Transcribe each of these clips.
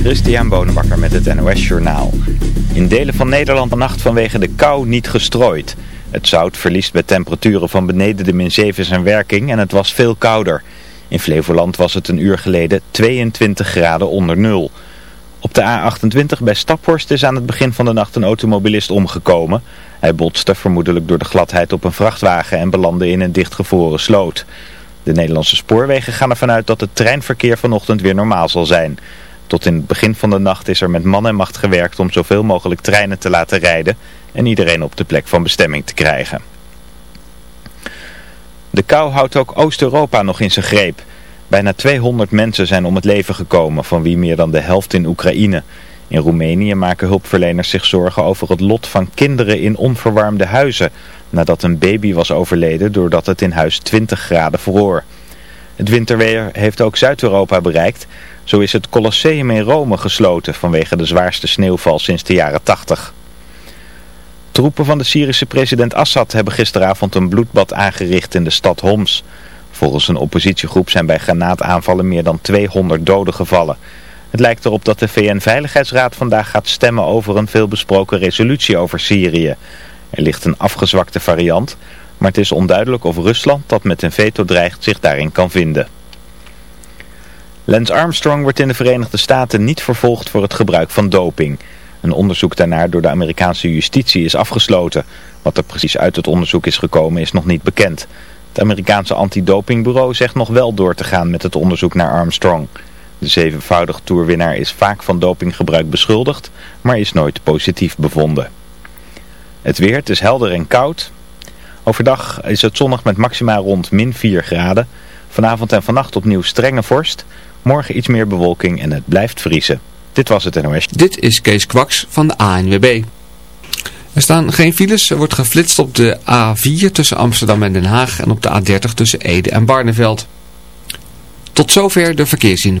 Christian Bonenbakker met het NOS Journaal. In delen van Nederland nacht vanwege de kou niet gestrooid. Het zout verliest bij temperaturen van beneden de min 7 zijn werking en het was veel kouder. In Flevoland was het een uur geleden 22 graden onder nul. Op de A28 bij Staphorst is aan het begin van de nacht een automobilist omgekomen. Hij botste vermoedelijk door de gladheid op een vrachtwagen en belandde in een dichtgevroren sloot. De Nederlandse spoorwegen gaan ervan uit dat het treinverkeer vanochtend weer normaal zal zijn. Tot in het begin van de nacht is er met man en macht gewerkt om zoveel mogelijk treinen te laten rijden en iedereen op de plek van bestemming te krijgen. De kou houdt ook Oost-Europa nog in zijn greep. Bijna 200 mensen zijn om het leven gekomen, van wie meer dan de helft in Oekraïne. In Roemenië maken hulpverleners zich zorgen over het lot van kinderen in onverwarmde huizen, nadat een baby was overleden doordat het in huis 20 graden vroor. Het winterweer heeft ook Zuid-Europa bereikt. Zo is het Colosseum in Rome gesloten vanwege de zwaarste sneeuwval sinds de jaren 80. Troepen van de Syrische president Assad hebben gisteravond een bloedbad aangericht in de stad Homs. Volgens een oppositiegroep zijn bij granaataanvallen meer dan 200 doden gevallen. Het lijkt erop dat de VN-veiligheidsraad vandaag gaat stemmen over een veelbesproken resolutie over Syrië. Er ligt een afgezwakte variant, maar het is onduidelijk of Rusland dat met een veto dreigt zich daarin kan vinden. Lance Armstrong wordt in de Verenigde Staten niet vervolgd voor het gebruik van doping. Een onderzoek daarnaar door de Amerikaanse justitie is afgesloten. Wat er precies uit het onderzoek is gekomen is nog niet bekend. Het Amerikaanse antidopingbureau zegt nog wel door te gaan met het onderzoek naar Armstrong. De zevenvoudig toerwinnaar is vaak van dopinggebruik beschuldigd, maar is nooit positief bevonden. Het weer, het is helder en koud. Overdag is het zonnig met maxima rond min 4 graden. Vanavond en vannacht opnieuw strenge vorst. Morgen iets meer bewolking en het blijft vriezen. Dit was het NOS. Dit is Kees Kwaks van de ANWB. Er staan geen files. Er wordt geflitst op de A4 tussen Amsterdam en Den Haag en op de A30 tussen Ede en Barneveld. Tot zover de verkeerszien.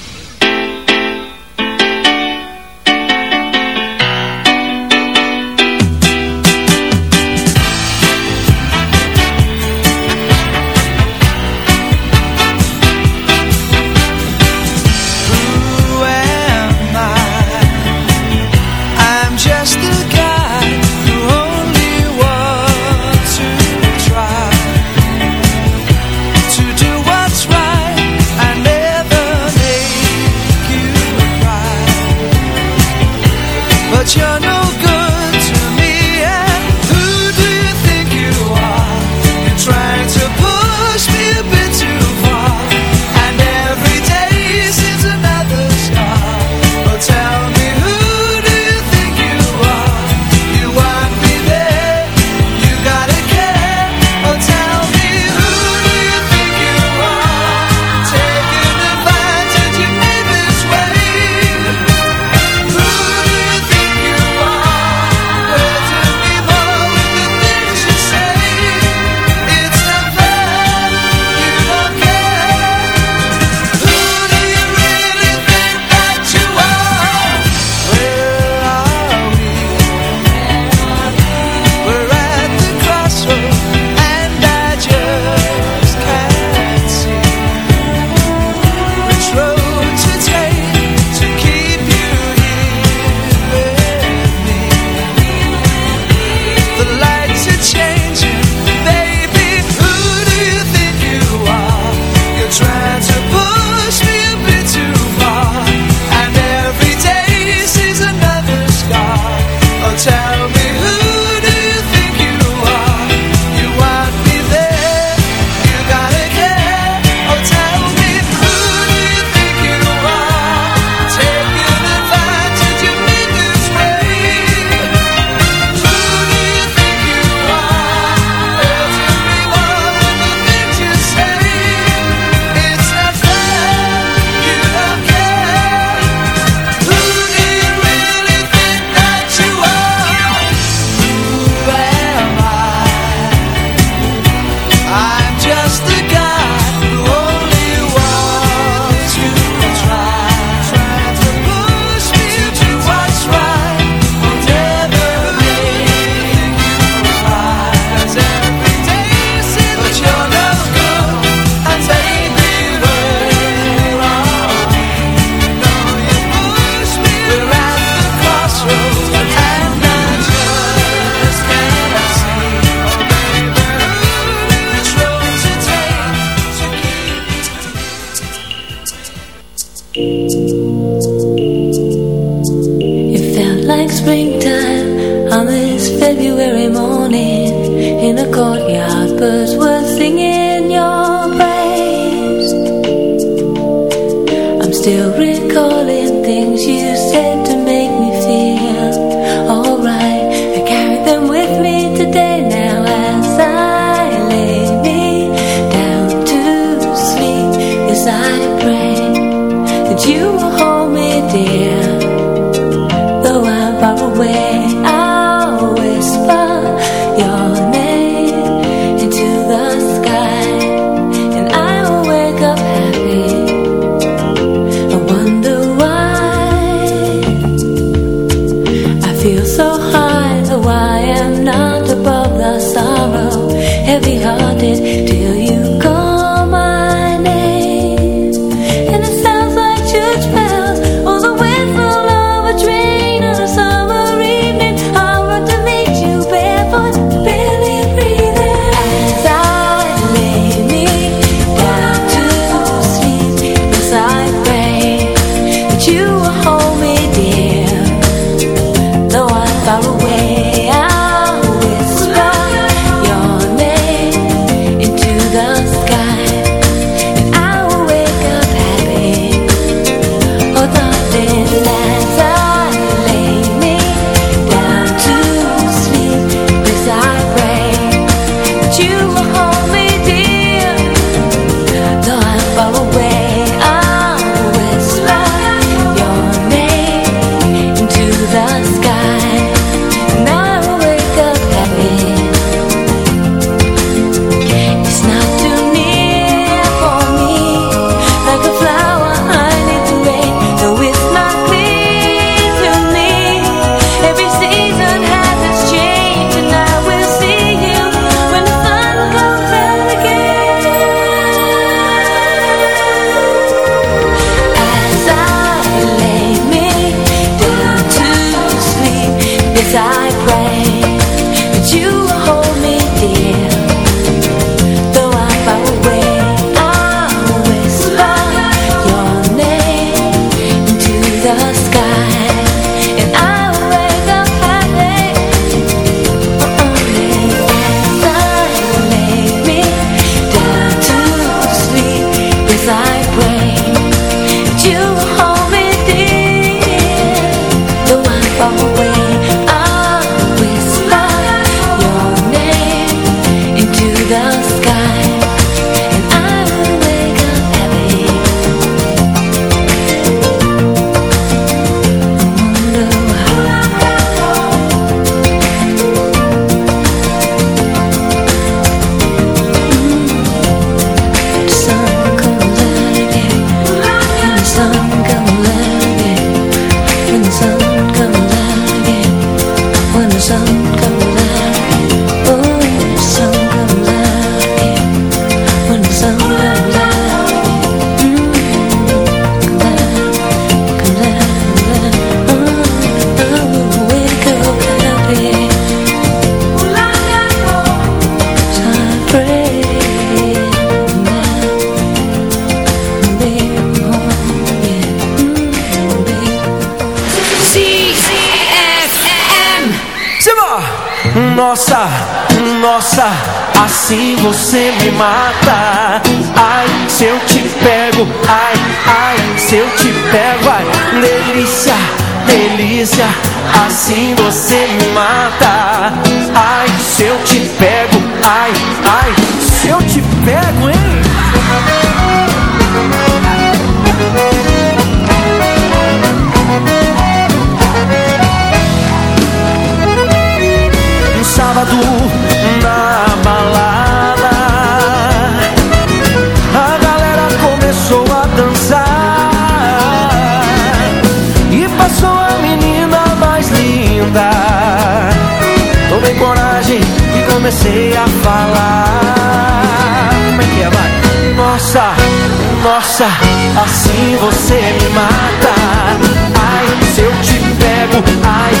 I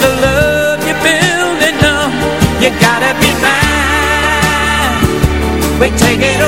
the love you're building up. You gotta be mine. We take it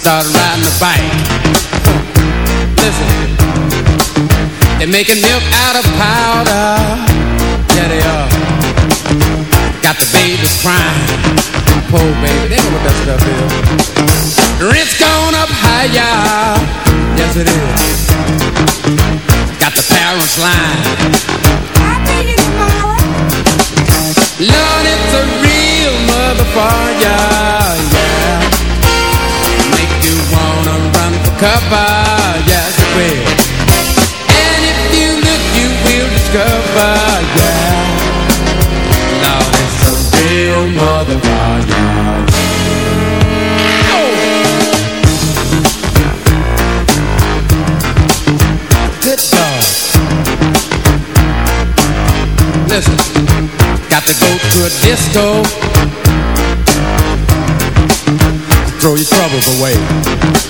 Start riding the bike. Listen They're making milk out of powder. Yeah they are. Got the babies crying. Poor baby, they know what that stuff is. Rent's gone up higher, yes it is. Got the parents lying. Lord, it's a real motherfucker, run for cover, yes it will. And if you look, you will discover, yeah. Lord, it's a real motherfucker. Good dog. Listen, got to go to a disco. Throw your troubles away.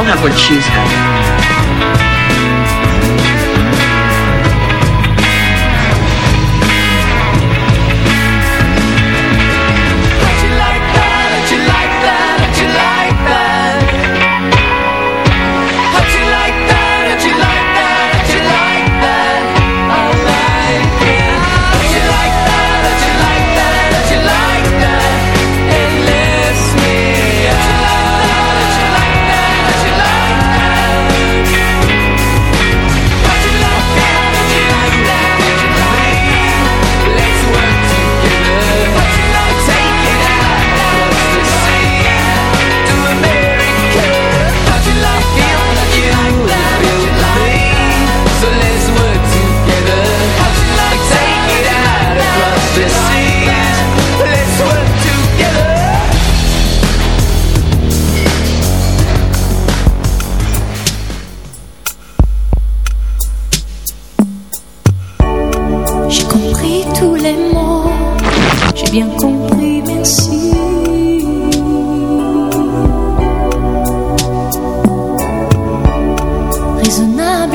all have what she's.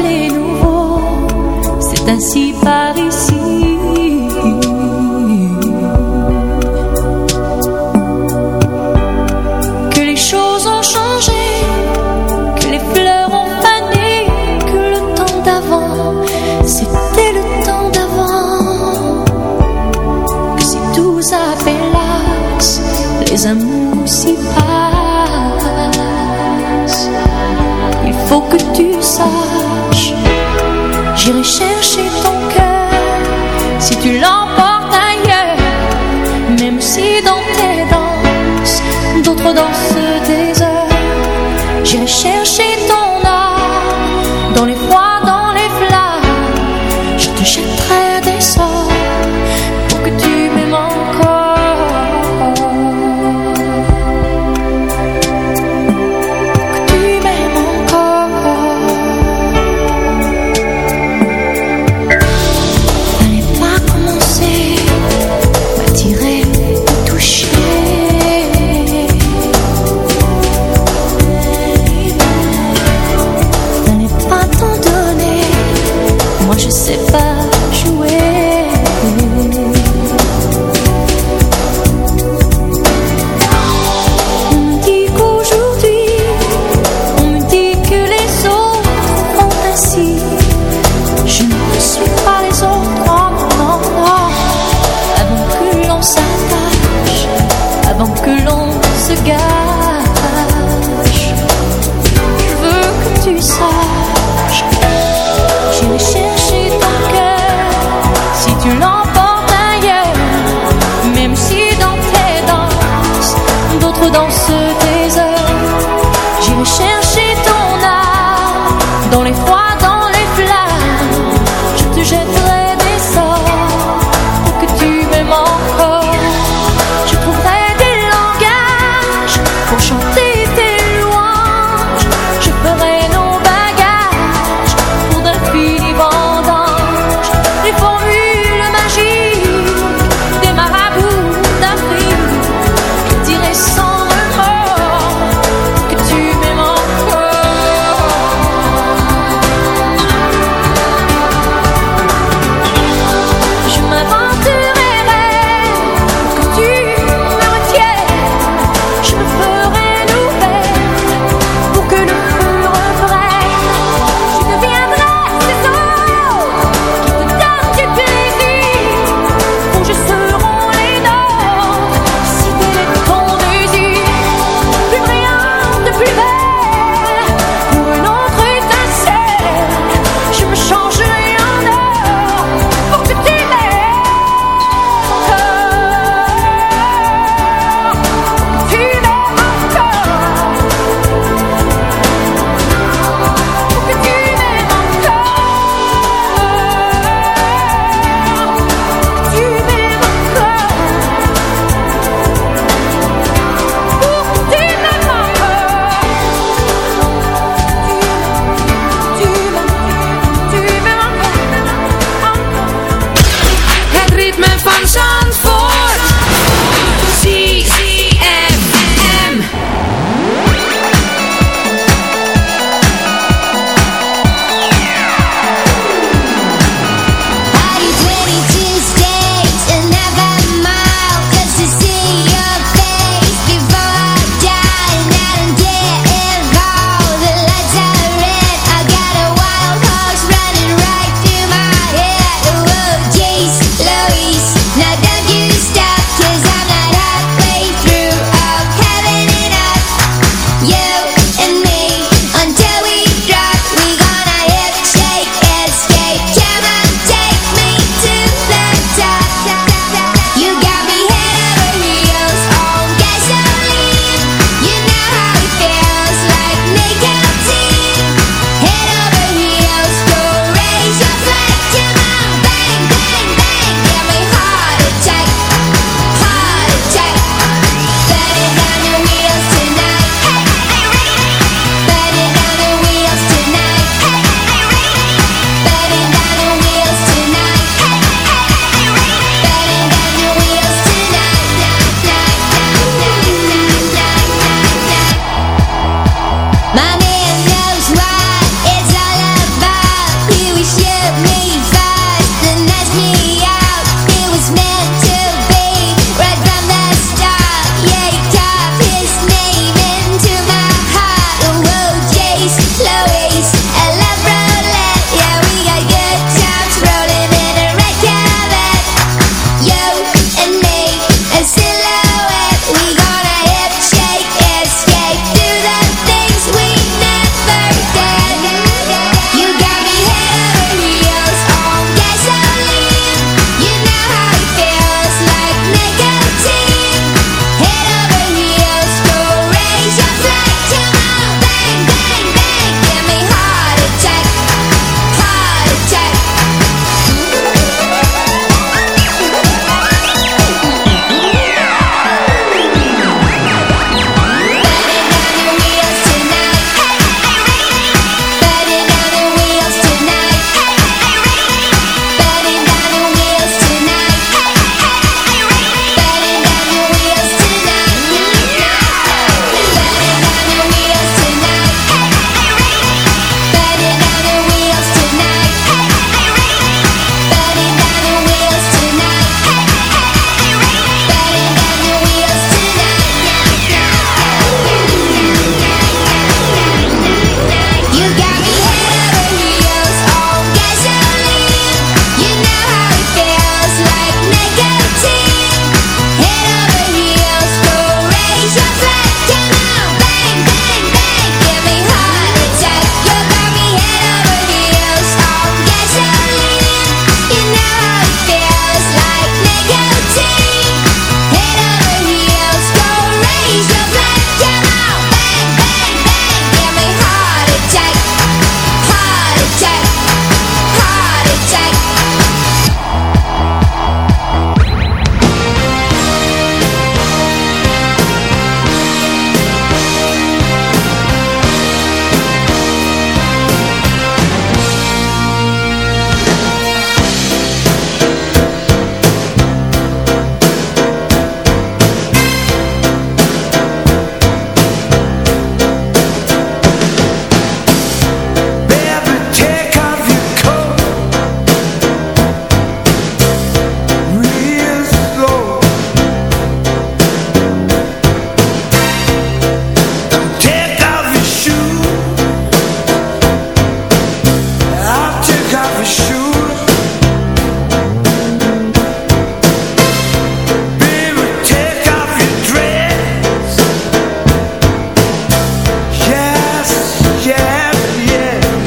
et nouveau. C'est ainsi par ici. Que les choses ont changé, que les fleurs ont fané, que le temps d'avant, c'était le temps d'avant. Que si tout s'appelasse, les amours. J'irai chercher ton cœur si tu l'entends.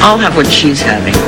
I'll have what she's having.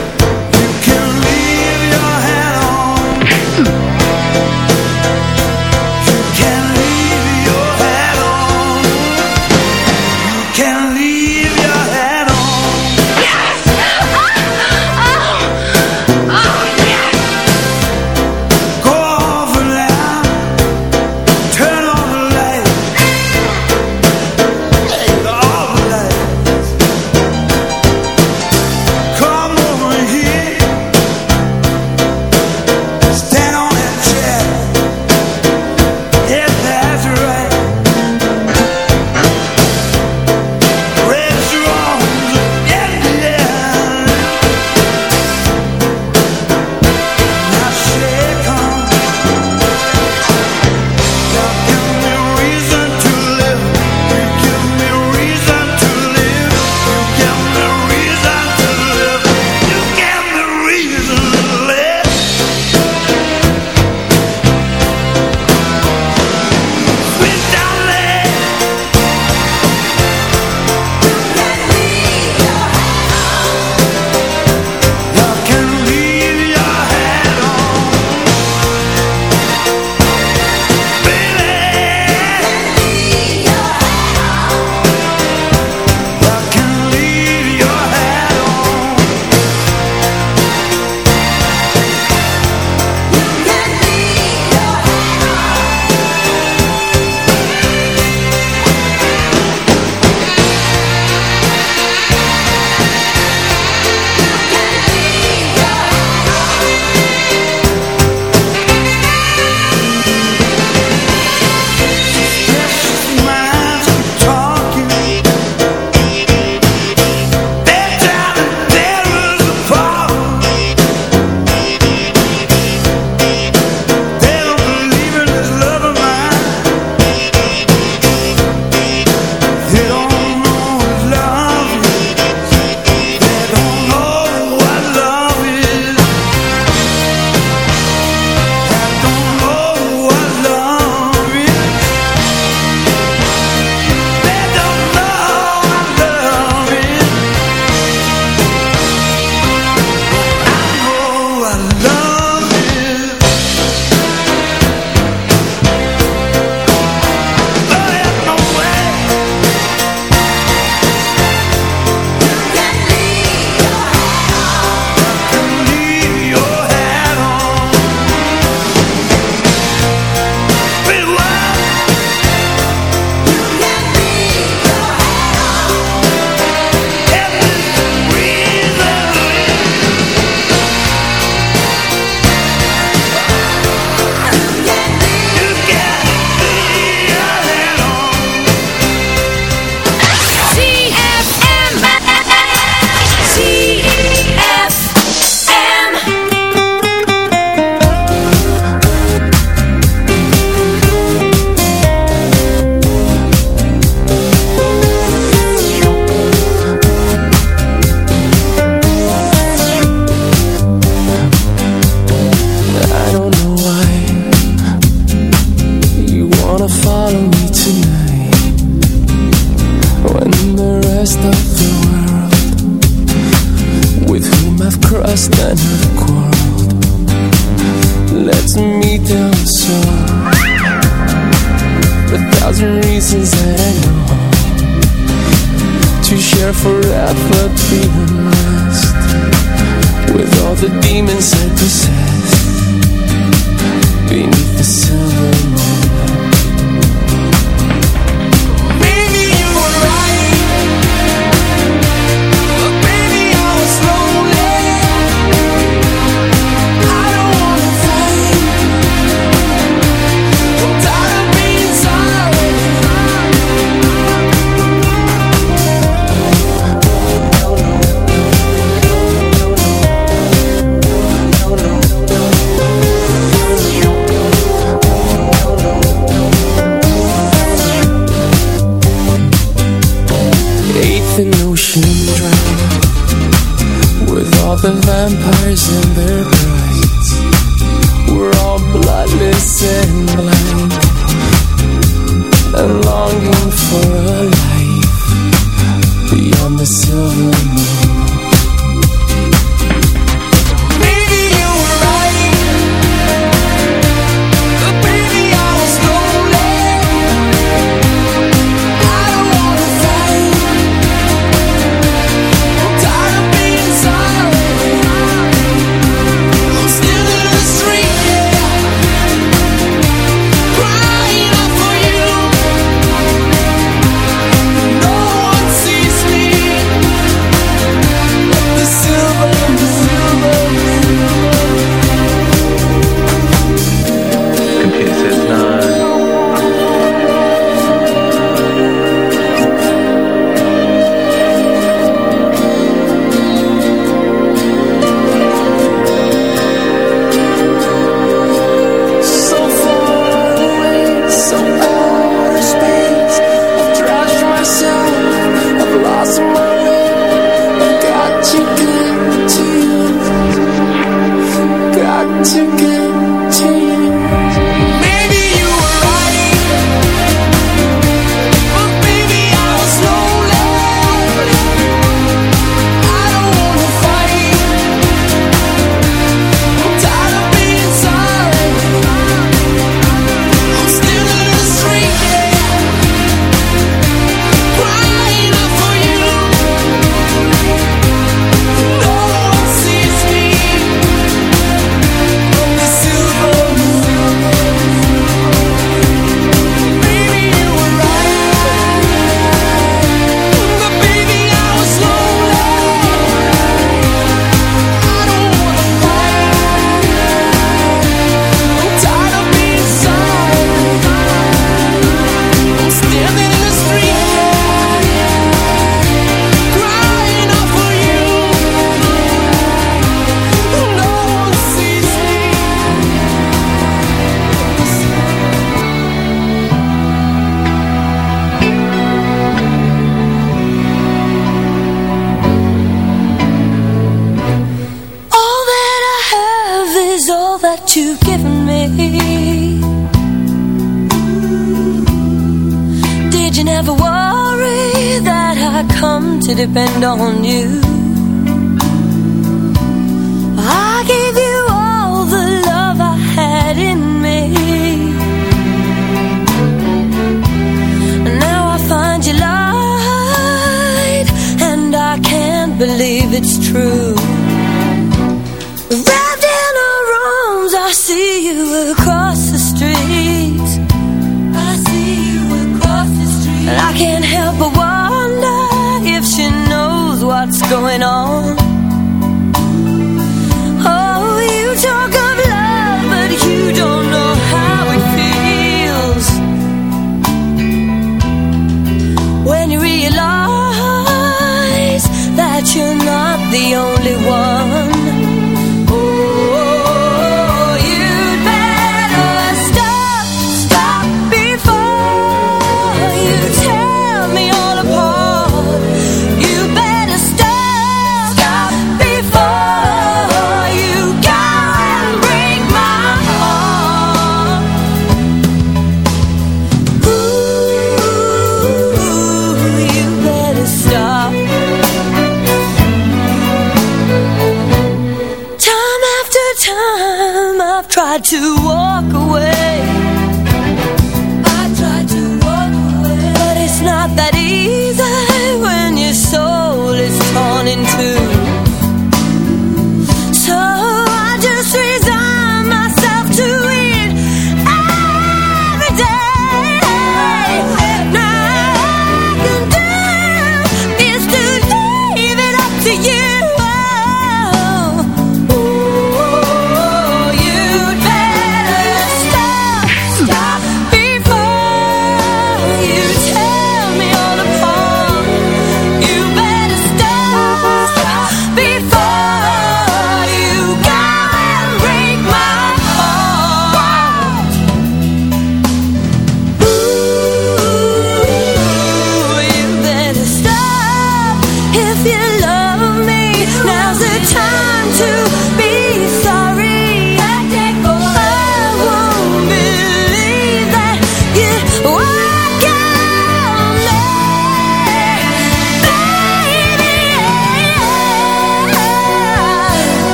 To depend on you?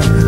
dia.